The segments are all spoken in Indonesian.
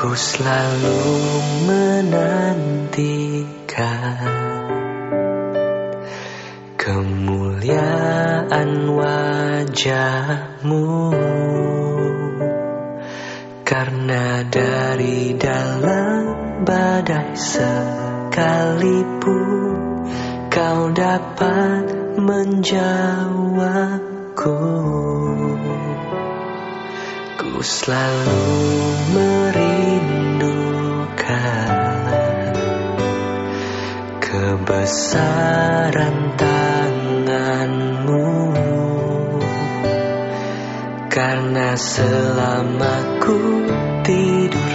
Ku selalu menantikan kemuliaan wajahmu. Karena dari dalam badai sekalipun Kau dapat menjawabku Selalu merindukan Kebesaran tanganmu. Karena selama ku tidur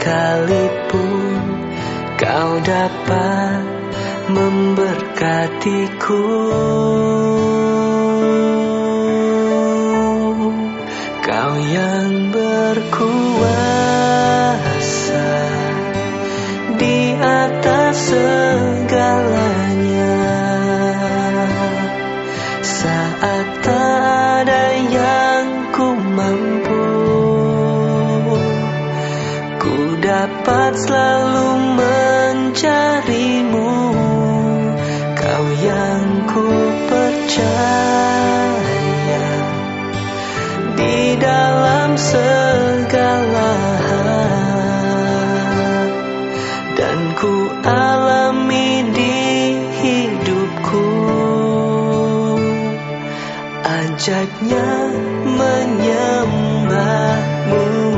sekalipun Kau dapat memberkatiku yang berkuasa di atas segalanya. Saat tak ada yang ku mampu Ku dapat selalu mencarimu. Kau yang ku percaya Di dalam segala hal. Dan ku alami di hidupku. Ajaibnya menyembahmu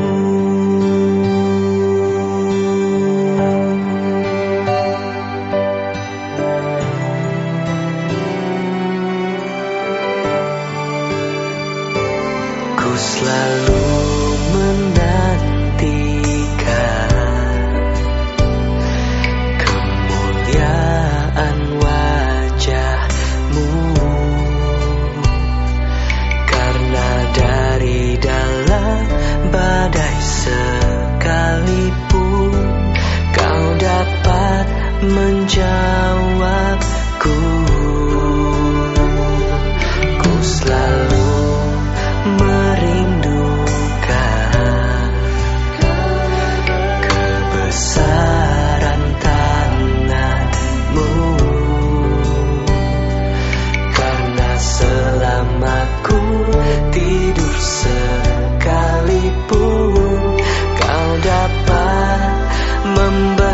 membantu